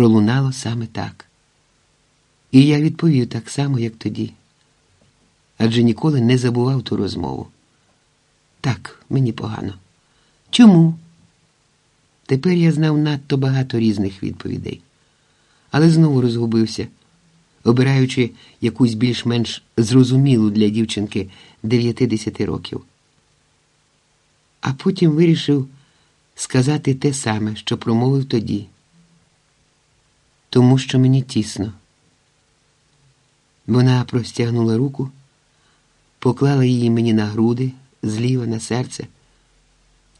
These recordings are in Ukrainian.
пролунало саме так. І я відповів так само, як тоді, адже ніколи не забував ту розмову. Так, мені погано. Чому? Тепер я знав надто багато різних відповідей, але знову розгубився, обираючи якусь більш-менш зрозумілу для дівчинки 9-10 років. А потім вирішив сказати те саме, що промовив тоді, тому що мені тісно. Вона простягнула руку, поклала її мені на груди, зліва на серце,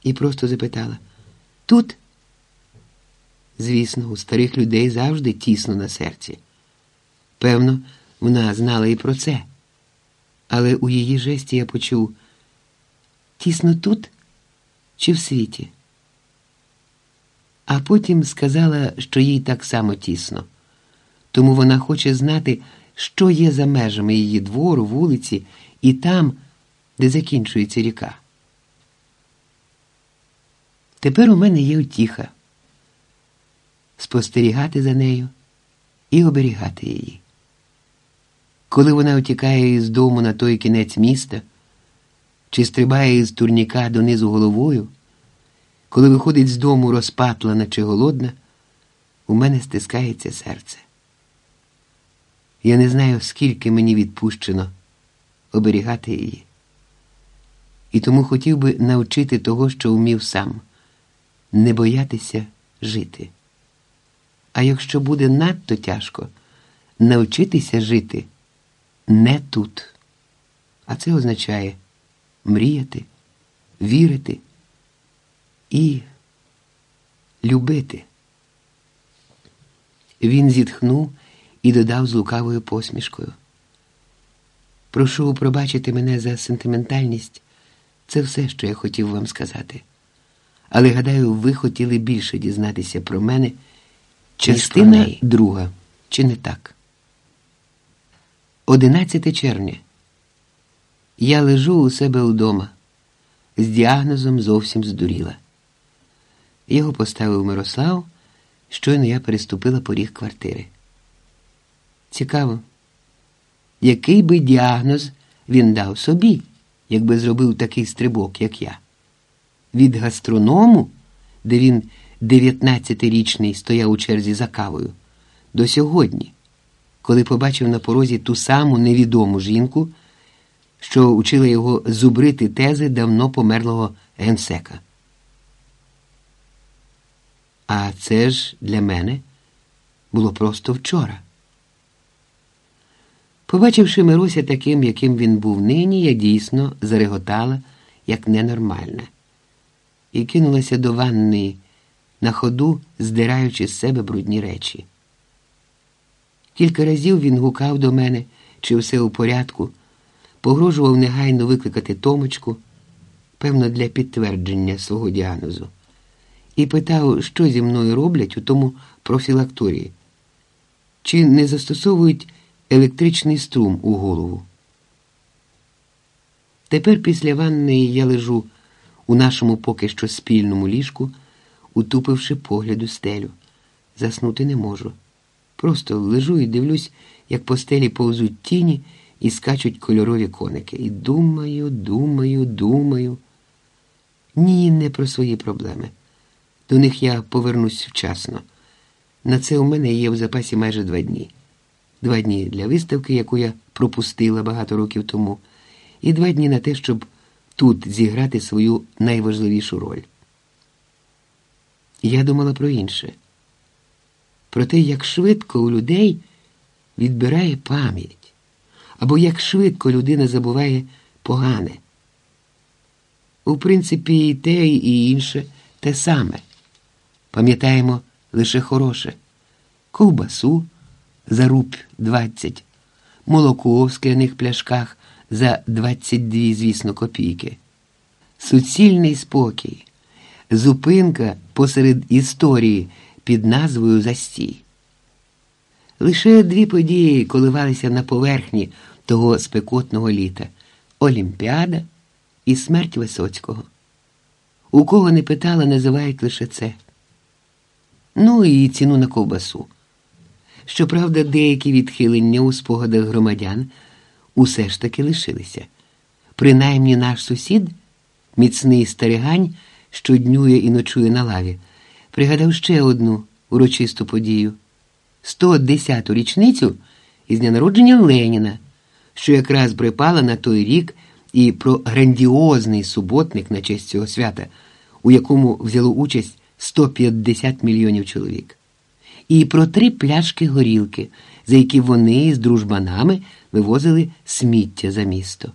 і просто запитала Тут? Звісно, у старих людей завжди тісно на серці. Певно, вона знала і про це, але у її жесті я почув тісно тут чи в світі. А потім сказала, що їй так само тісно, тому вона хоче знати, що є за межами її двору, вулиці і там, де закінчується ріка. Тепер у мене є утіха спостерігати за нею і оберігати її. Коли вона утікає із дому на той кінець міста, чи стрибає із турніка донизу головою, коли виходить з дому розпатлана чи голодна, у мене стискається серце. Я не знаю, скільки мені відпущено оберігати її. І тому хотів би навчити того, що вмів сам, не боятися жити. А якщо буде надто тяжко, навчитися жити не тут. А це означає мріяти, вірити і любити. Він зітхнув і додав з лукавою посмішкою. Прошу пробачити мене за сентиментальність. Це все, що я хотів вам сказати. Але гадаю, ви хотіли більше дізнатися про мене. Частина друга. Чи не так? 11 червня. Я лежу у себе вдома. З діагнозом зовсім здуріла. Його поставив Мирослав, щойно я переступила поріг квартири. Цікаво, який би діагноз він дав собі, якби зробив такий стрибок, як я? Від гастроному, де він 19-річний стояв у черзі за кавою, до сьогодні, коли побачив на порозі ту саму невідому жінку, що учила його зубрити тези давно померлого генсека. А це ж для мене було просто вчора. Побачивши Мируся таким, яким він був нині, я дійсно зареготала, як ненормальна, і кинулася до ванної на ходу, здираючи з себе брудні речі. Кілька разів він гукав до мене, чи все у порядку, погрожував негайно викликати Томочку, певно, для підтвердження свого діагнозу, і питав, що зі мною роблять у тому профілакторії, чи не застосовують електричний струм у голову. Тепер після ванної я лежу у нашому поки що спільному ліжку, утупивши погляд у стелю. Заснути не можу. Просто лежу і дивлюсь, як по стелі повзуть тіні і скачуть кольорові коники. І думаю, думаю, думаю. Ні, не про свої проблеми. До них я повернусь вчасно. На це у мене є в запасі майже два дні. Два дні для виставки, яку я пропустила багато років тому, і два дні на те, щоб тут зіграти свою найважливішу роль. Я думала про інше, про те, як швидко у людей відбирає пам'ять, або як швидко людина забуває погане. У принципі, і те, і інше те саме. Пам'ятаємо лише хороше ковбасу за руб 20, молоко в скляних пляшках за 22, звісно, копійки, суцільний спокій, зупинка посеред історії під назвою Застій. Лише дві події коливалися на поверхні того спекотного літа Олімпіада і смерть Висоцького. У кого не питала, називають лише це. Ну і ціну на ковбасу. Щоправда, деякі відхилення у спогадах громадян усе ж таки лишилися. Принаймні наш сусід, міцний старигань, що днює і ночує на лаві, пригадав ще одну урочисту подію 110-ту річницю із дня народження Леніна, що якраз припала на той рік і про грандіозний суботник на честь цього свята, у якому взяло участь 150 мільйонів чоловік, і про три пляшки горілки, за які вони з дружбанами вивозили сміття за місто.